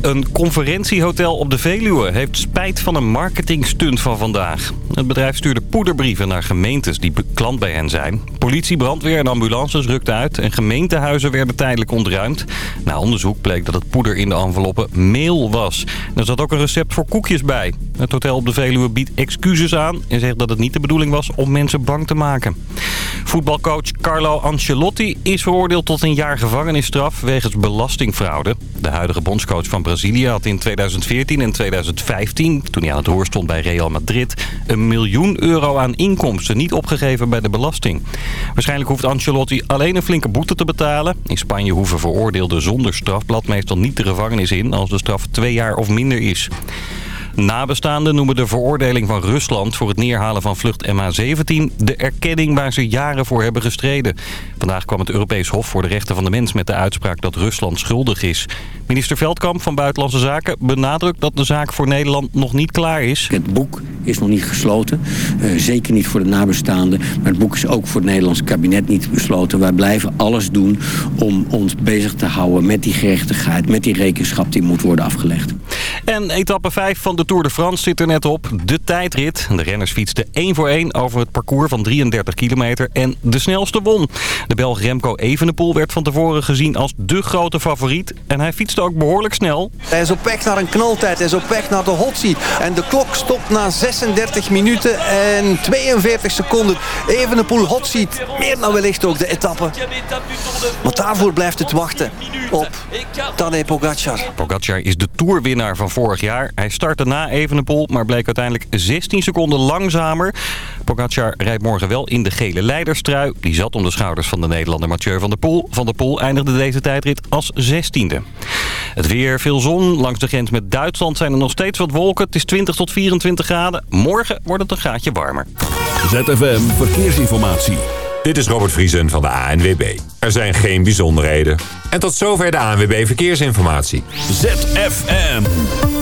Een conferentiehotel op de Veluwe heeft spijt van een marketingstunt van vandaag. Het bedrijf stuurde poederbrieven naar gemeentes die klant bij hen zijn. Politie, brandweer en ambulances rukten uit en gemeentehuizen werden tijdelijk ontruimd. Na onderzoek bleek dat het poeder in de enveloppen meel was. Er zat ook een recept voor koekjes bij. Het hotel op de Veluwe biedt excuses aan en zegt dat het niet de bedoeling was om mensen bang te maken. Voetbalcoach Carlo Ancelotti is veroordeeld tot een jaar gevangenisstraf wegens belastingfraude. De huidige bondscoach van Brazilië had in 2014 en 2015, toen hij aan het roer stond bij Real Madrid, een miljoen euro aan inkomsten niet opgegeven bij de belasting. Waarschijnlijk hoeft Ancelotti alleen een flinke boete te betalen. In Spanje hoeven veroordeelden zonder strafblad meestal niet de gevangenis in als de straf twee jaar of minder is. Nabestaanden noemen de veroordeling van Rusland voor het neerhalen van vlucht MH17 de erkenning waar ze jaren voor hebben gestreden. Vandaag kwam het Europees Hof voor de Rechten van de Mens met de uitspraak dat Rusland schuldig is. Minister Veldkamp van Buitenlandse Zaken benadrukt dat de zaak voor Nederland nog niet klaar is. Het boek is nog niet gesloten. Uh, zeker niet voor de nabestaanden. Maar het boek is ook voor het Nederlandse kabinet niet besloten. Wij blijven alles doen om ons bezig te houden met die gerechtigheid. Met die rekenschap die moet worden afgelegd. En etappe 5 van de Tour de France zit er net op. De tijdrit. De renners fietsten één voor één over het parcours van 33 kilometer. En de snelste won. De Belg Remco Evenepoel werd van tevoren gezien als de grote favoriet. En hij fietste ook behoorlijk snel. Hij is op weg naar een knaltijd. Hij is op weg naar de hot seat. En de klok stopt na 36 minuten en 42 seconden. Evenepoel hot seat. Meer dan wellicht ook de etappe. Maar daarvoor blijft het wachten op Tadej Pogacar. Pogacar is de toerwinnaar van vorig jaar. Hij startte na Evenepoel, maar bleek uiteindelijk 16 seconden langzamer. Pogacar rijdt morgen wel in de gele leiderstrui. Die zat om de schouders van de Nederlander Mathieu van der Poel. Van der Poel eindigde deze tijdrit als 16e. Het weer, veel zon. Langs de grens met Duitsland zijn er nog steeds wat wolken. Het is 20 tot 24 graden. Morgen wordt het een graadje warmer. ZFM Verkeersinformatie. Dit is Robert Vriesen van de ANWB. Er zijn geen bijzonderheden. En tot zover de ANWB Verkeersinformatie. ZFM.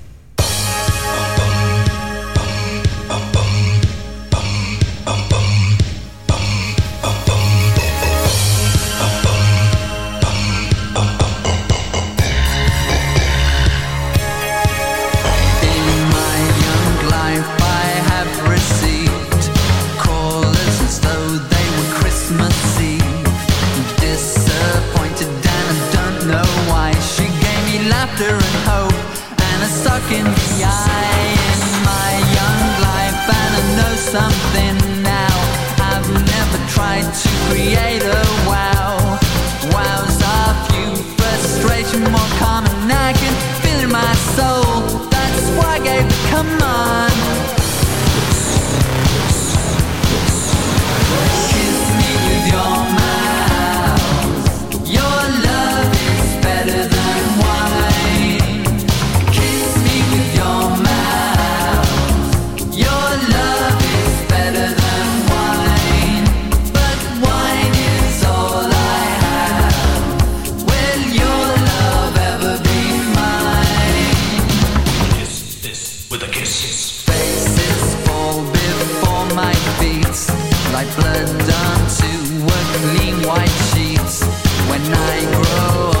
in the eye. my feet like blood done to a clean white sheets when I grow up.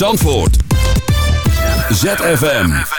Zandvoort. ZFM.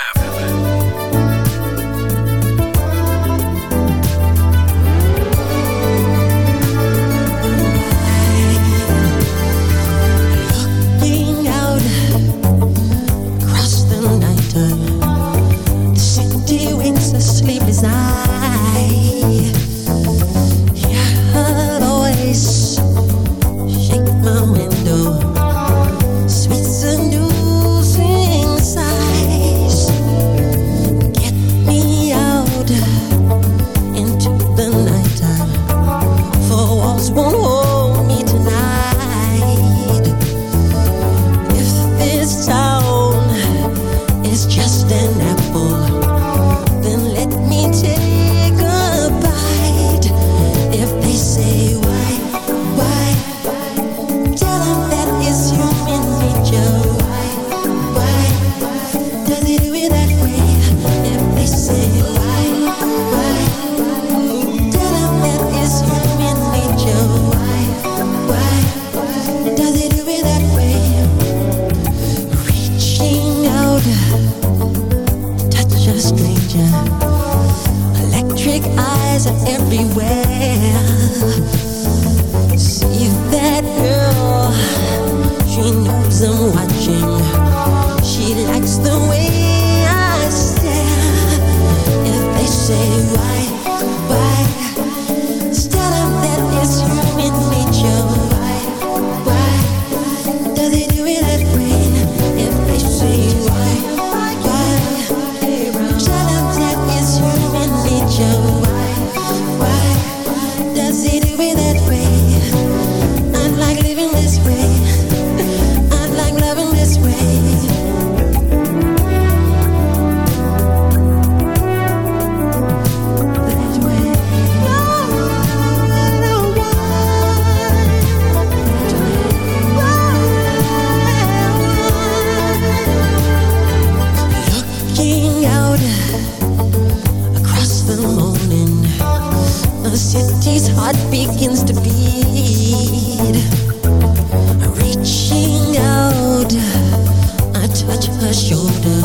shoulder.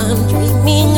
I'm dreaming.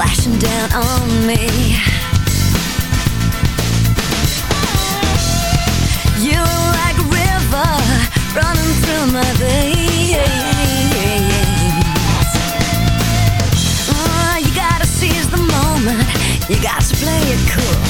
flashing down on me. You were like a river running through my veins. Oh, You gotta seize the moment. You gotta play it cool.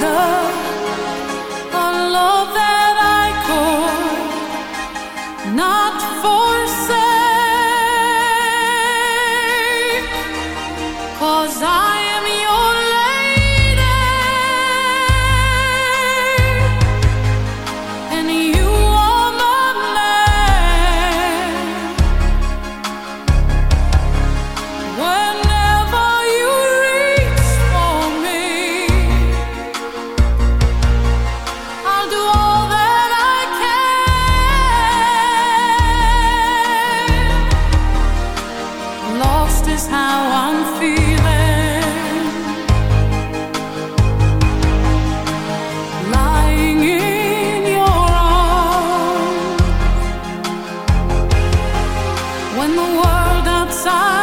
더 side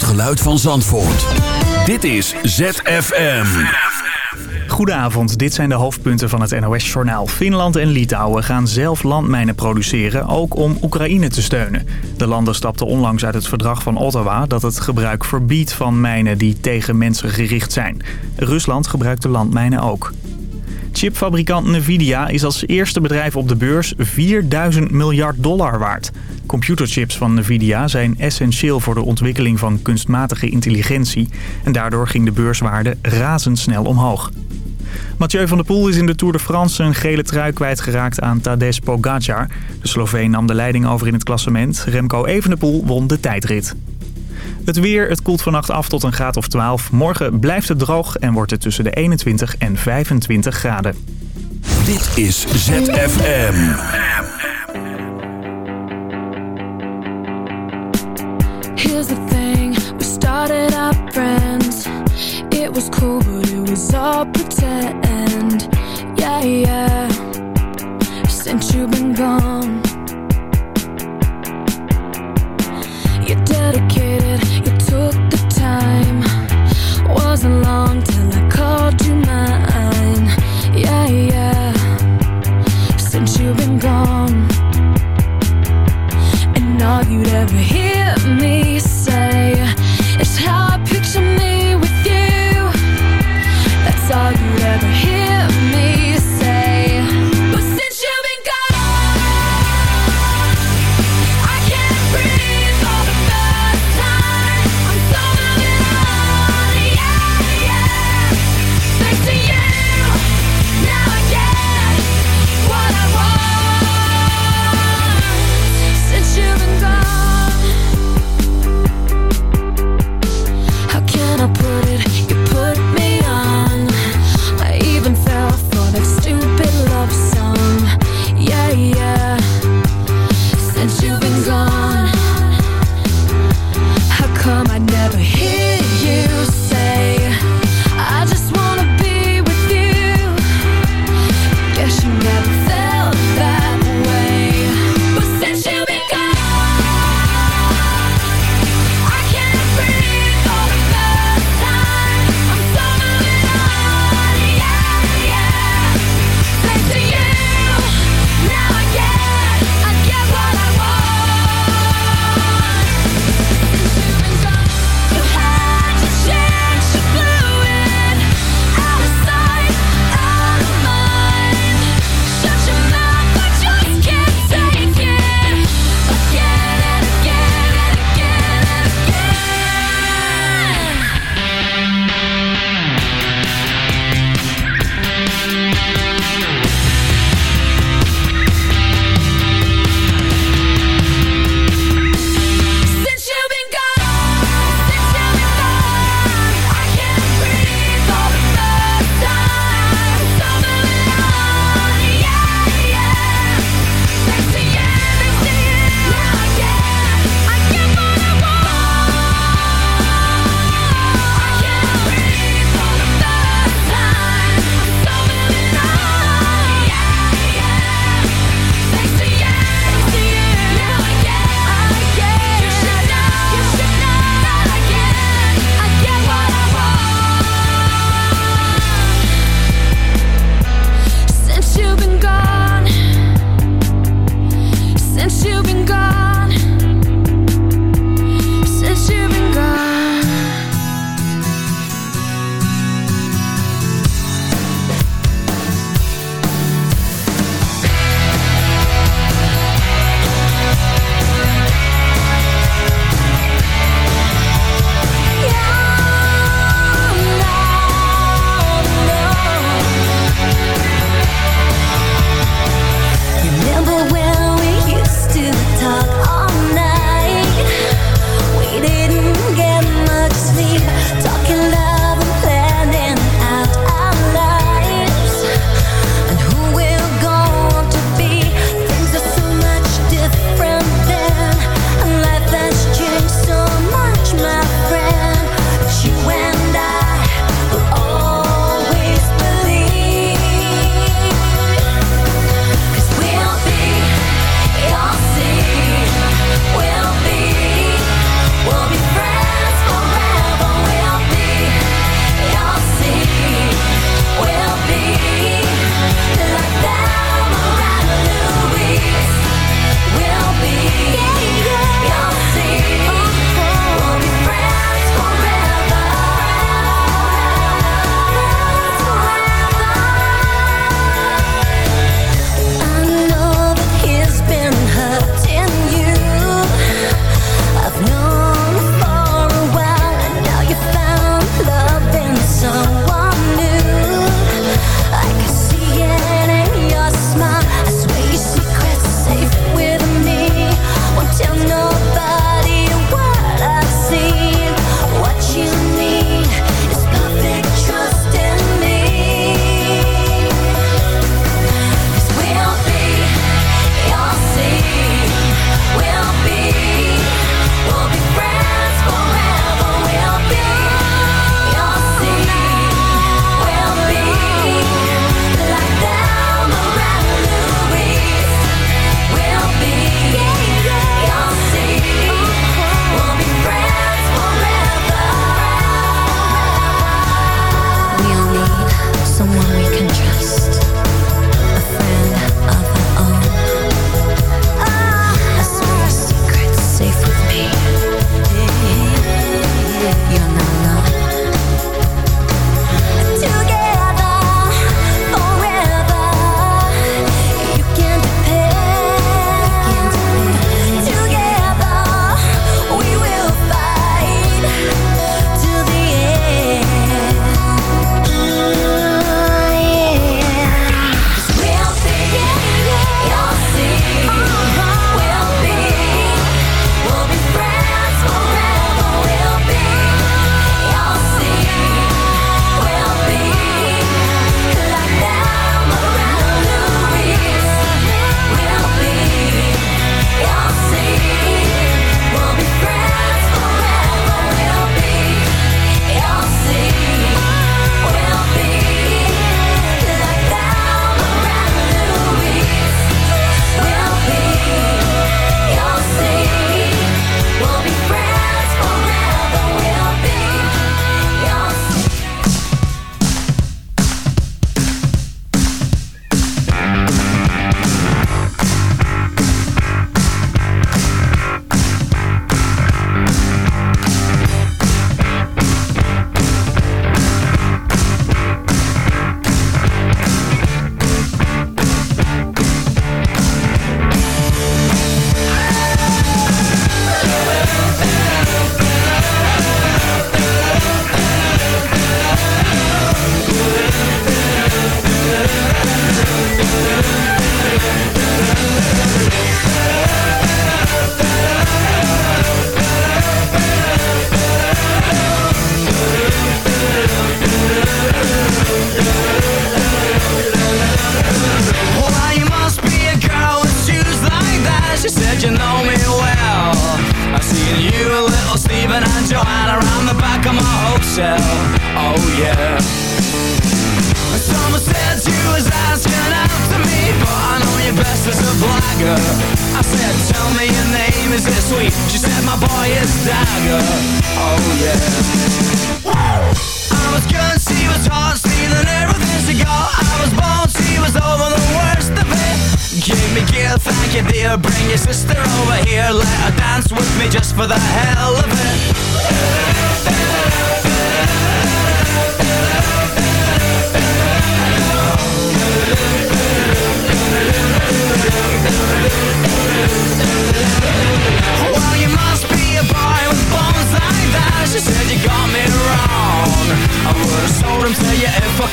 het geluid van Zandvoort. Dit is ZFM. Goedenavond, dit zijn de hoofdpunten van het NOS-journaal. Finland en Litouwen gaan zelf landmijnen produceren, ook om Oekraïne te steunen. De landen stapten onlangs uit het verdrag van Ottawa... dat het gebruik verbiedt van mijnen die tegen mensen gericht zijn. Rusland gebruikt de landmijnen ook. Chipfabrikant Nvidia is als eerste bedrijf op de beurs 4000 miljard dollar waard. Computerchips van Nvidia zijn essentieel voor de ontwikkeling van kunstmatige intelligentie. En daardoor ging de beurswaarde razendsnel omhoog. Mathieu van der Poel is in de Tour de France een gele trui kwijtgeraakt aan Tadej Pogacar. De Sloveen nam de leiding over in het klassement. Remco Evenepoel won de tijdrit. Het weer, het koelt vannacht af tot een graad of 12. Morgen blijft het droog en wordt het tussen de 21 en 25 graden. Dit is ZFM. Here's the thing, we started out friends. It was cool, but it was all pretend. Yeah, yeah. Since you've been gone, you'd ever hear me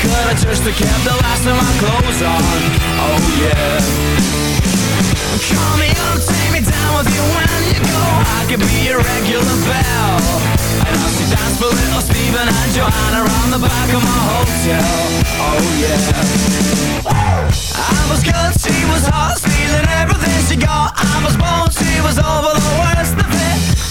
could've Just kept the last of my clothes on. Oh yeah. Call me up, take me down with you when you go. I could be your regular belle And I'll see dance for little Steven and Joanna Around the back of my hotel. Oh yeah. I was good, she was hot Stealing everything she got. I was born, she was over the worst of it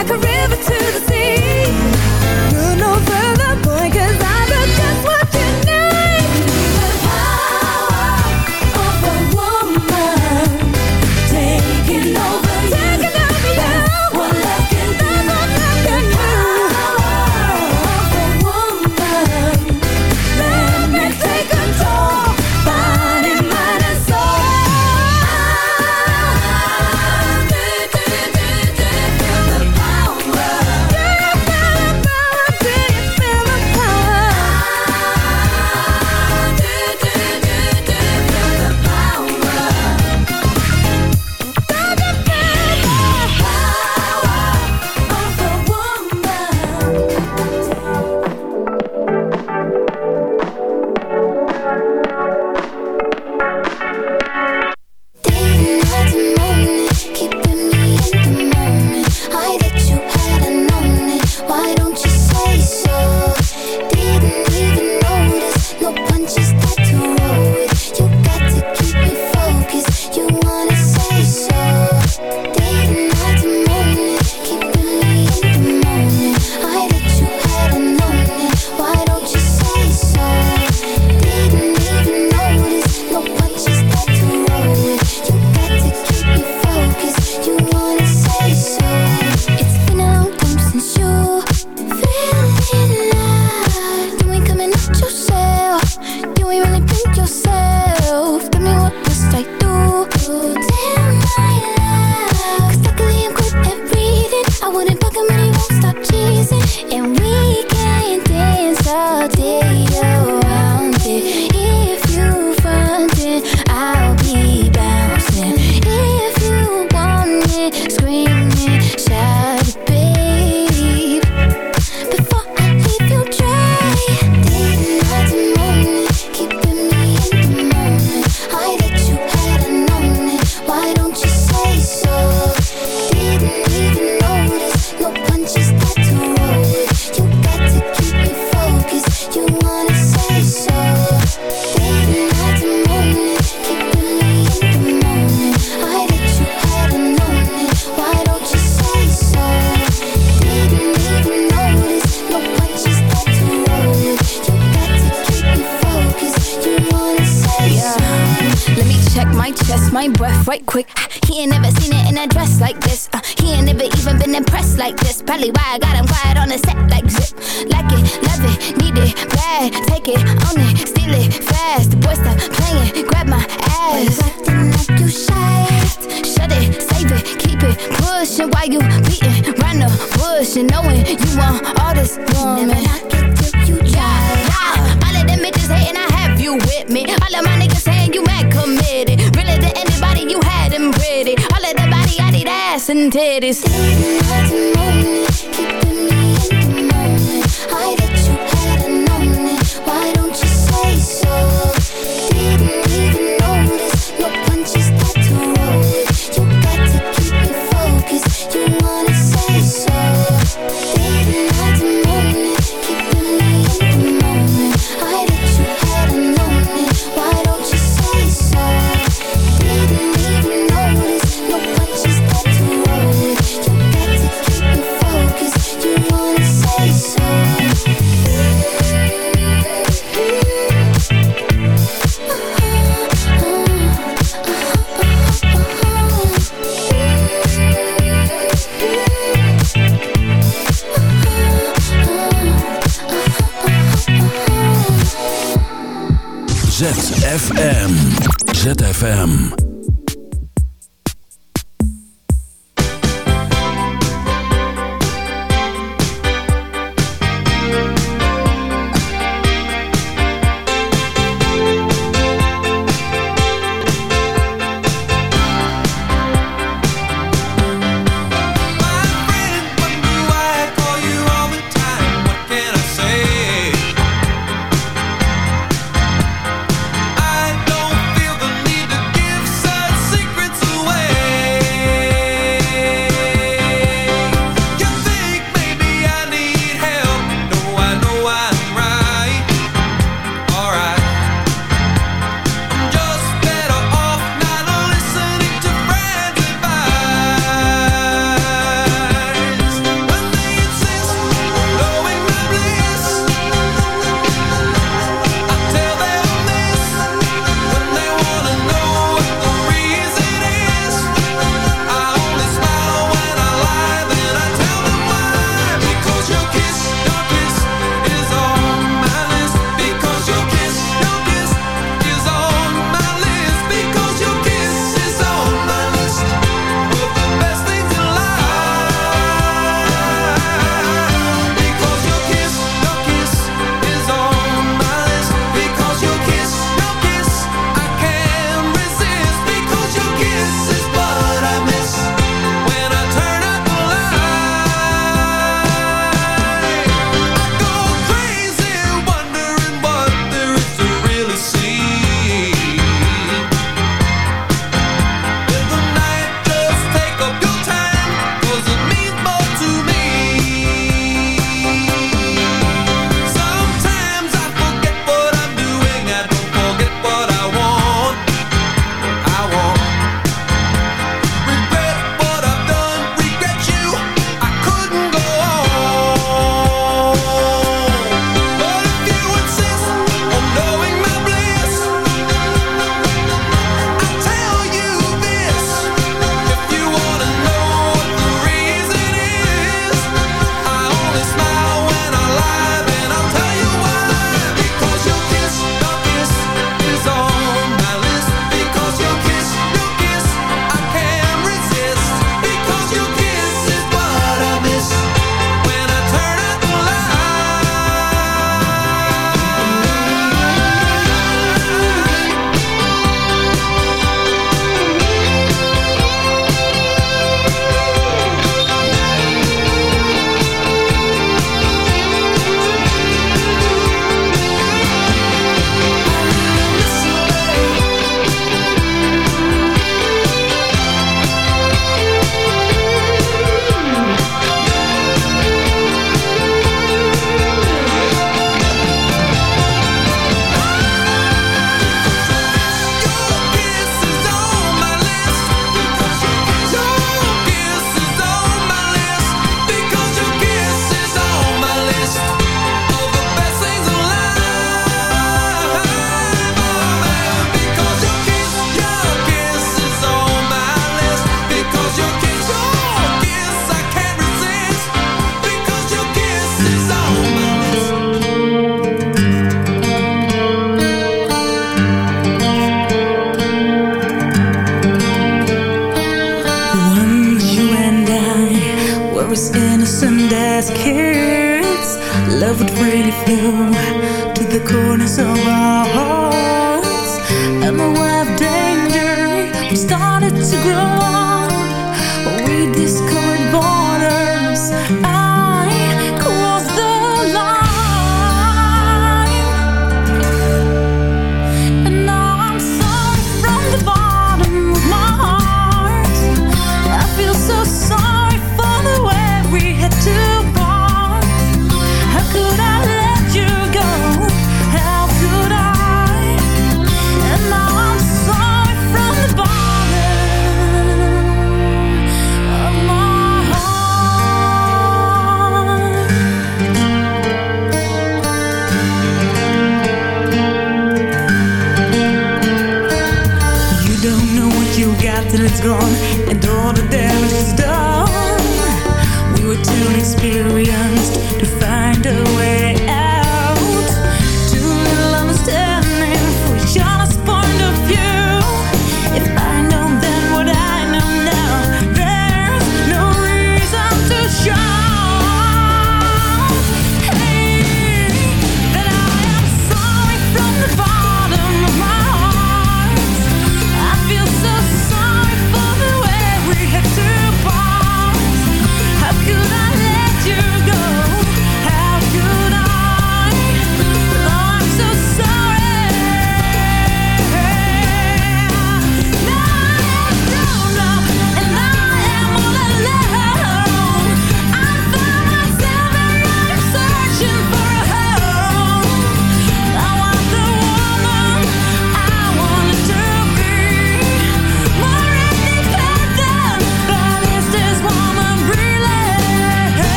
like a river